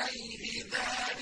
إِلَيْهِ ذَاهِبٌ